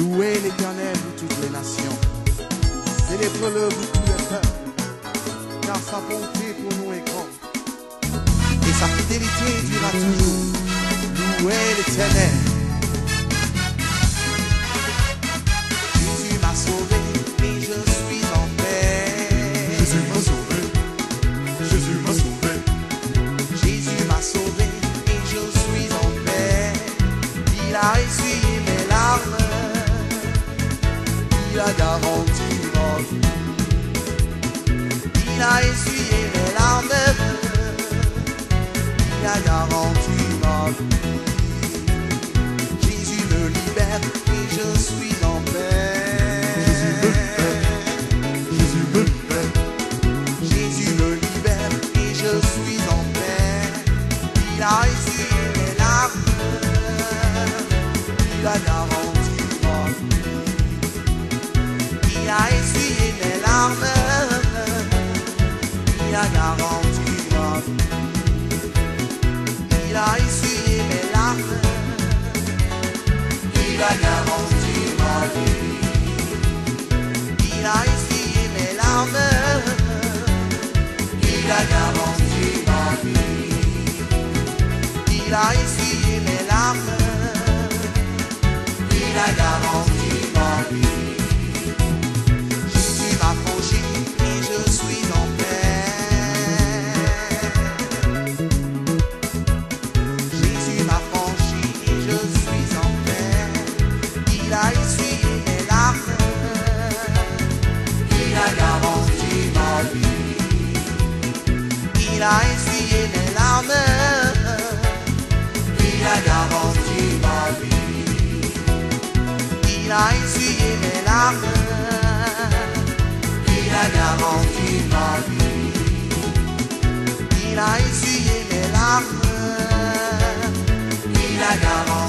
Louez l'Éternel, vous toutes les nations. Célébrez-le, vous tous les peuples, car sa bonté pour nous est grande. Et sa fidélité durera toujours. Louez l'Éternel. Il a essuyé les larmes de bleu. Il a garanti ma vie. Jésus me libère et je suis. il a essayé mes larmes, il a garanti. Il a garanti.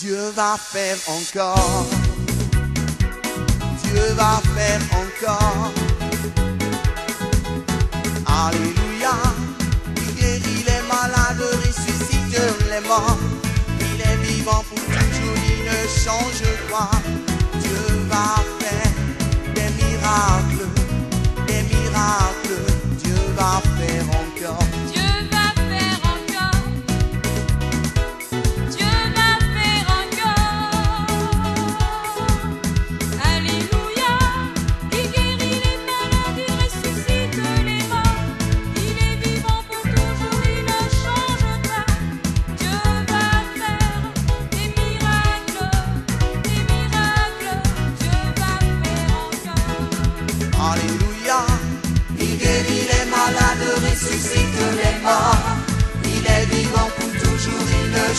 Dieu va faire encore. Dieu va faire encore. Alléluia. Il guérit les malades, ressuscite les morts. Il est vivant pour toujours, il ne change pas. Dieu va faire des miracles, des miracles. Dieu va faire encore.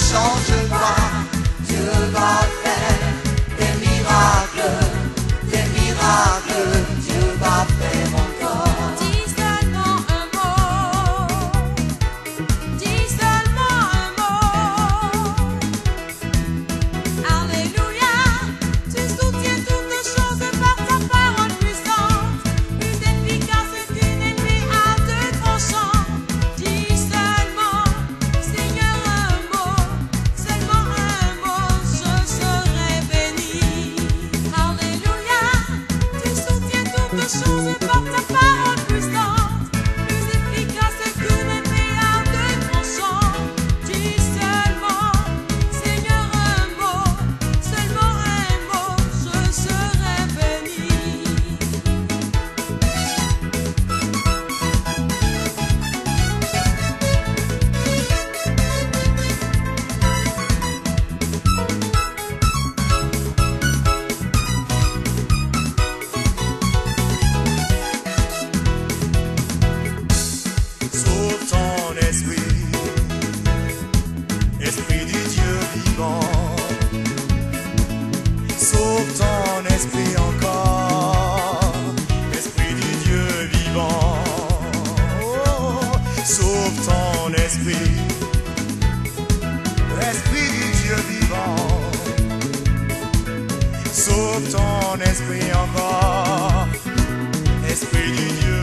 songs Esprit encore, l'esprit du Dieu vivant. Sauve ton esprit, l'esprit du Dieu vivant. Sauve ton esprit encore, esprit du Dieu.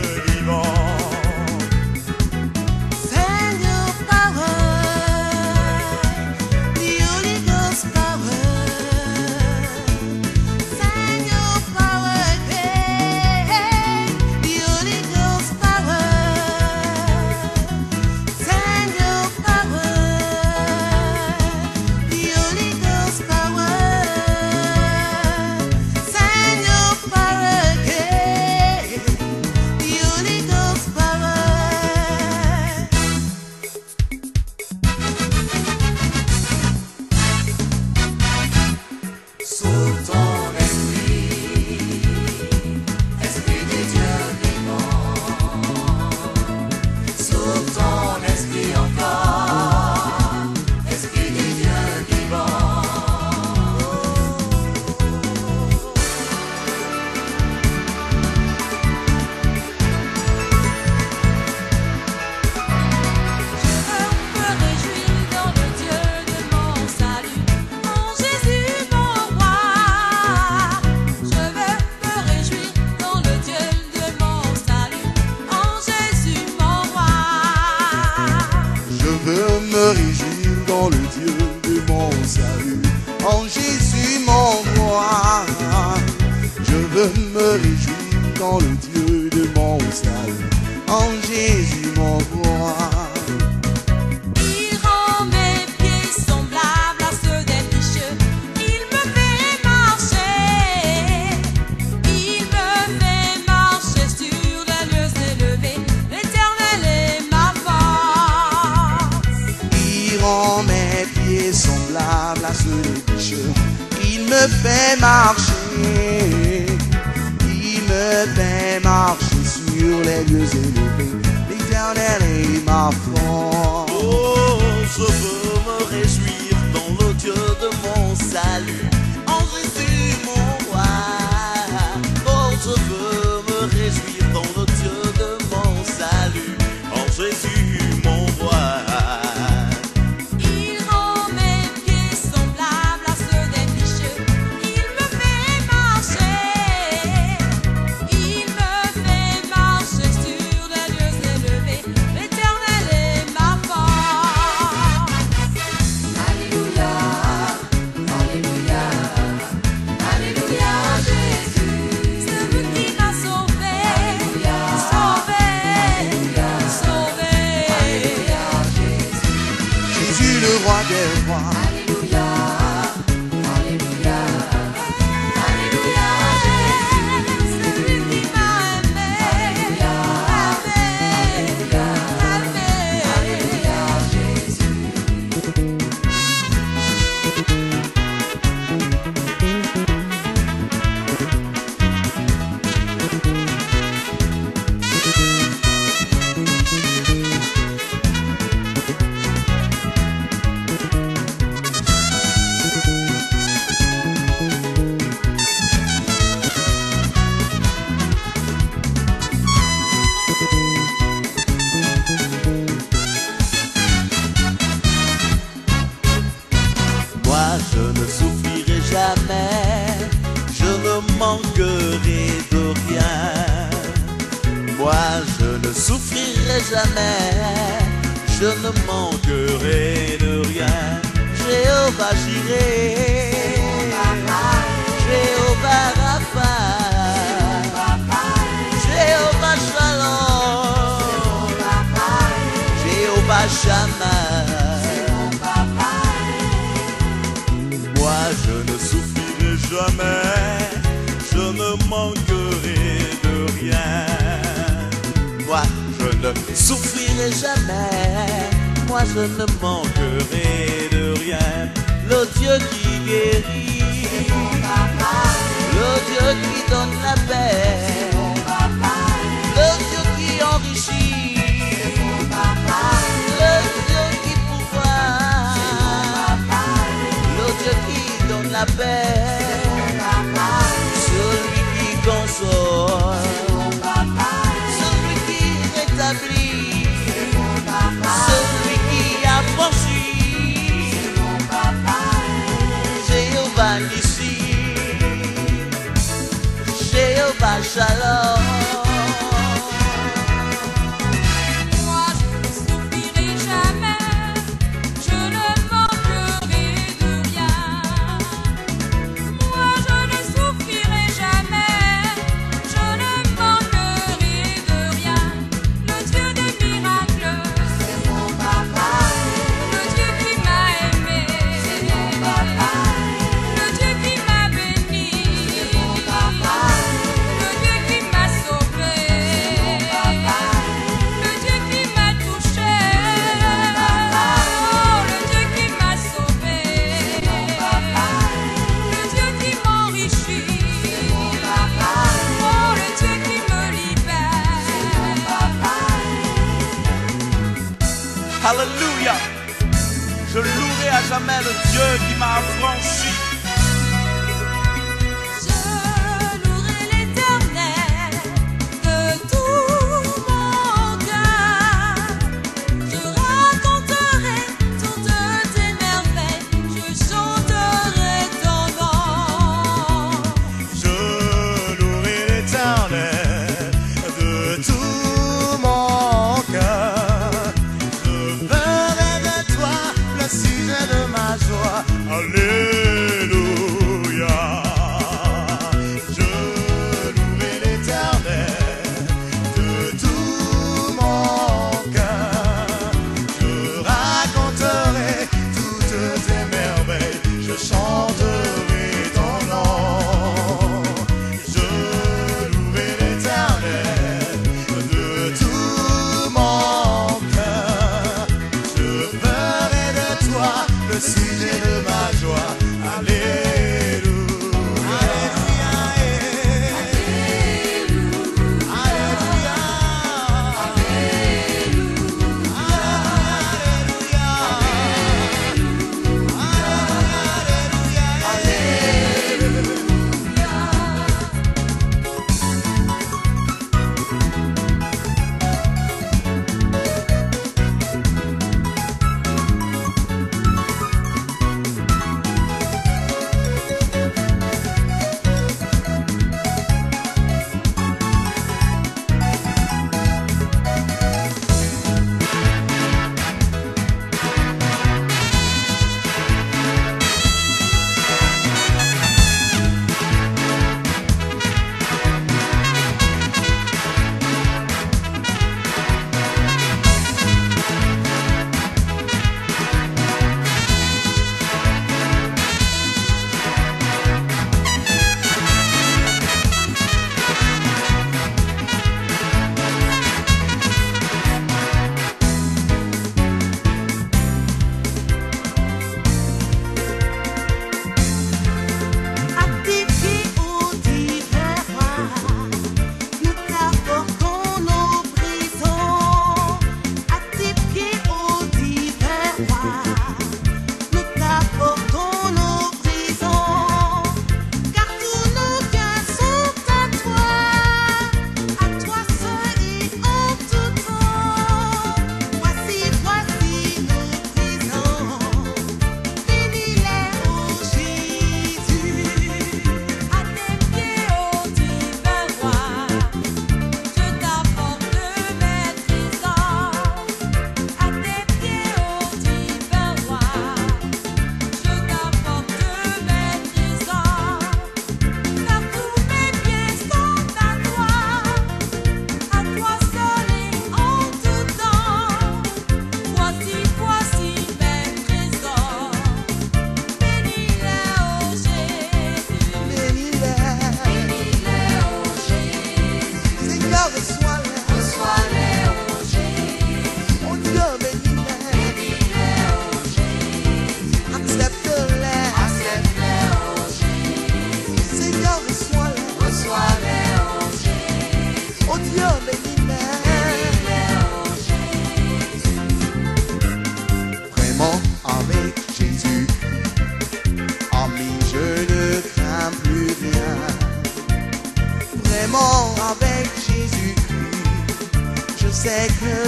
fait marcher, qui me fait marcher sur les lieux élevés. L'éternel est ma force. souffrirai jamais. Moi je ne manquerai de rien. Le Dieu qui guérit, le Dieu qui donne la paix, le Dieu qui enrichit, le Dieu qui pourvoit, le Dieu qui donne la paix. 来了。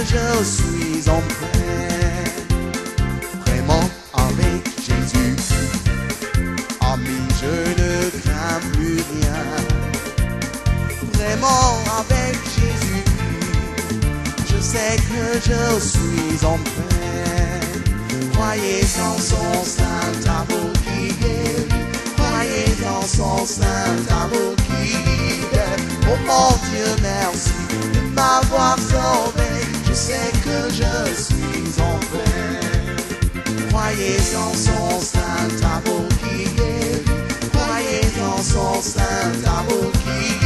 Je suis en paix, vraiment avec Jésus. Ami, je ne crains plus rien, vraiment avec Jésus. Je sais que je suis en paix. Croyez en son saint amour qui guérit. Croyez en son saint amour qui libère. Oh mon Dieu, merci de m'avoir en son saint amour qui guérit. Croyez en son saint amour qui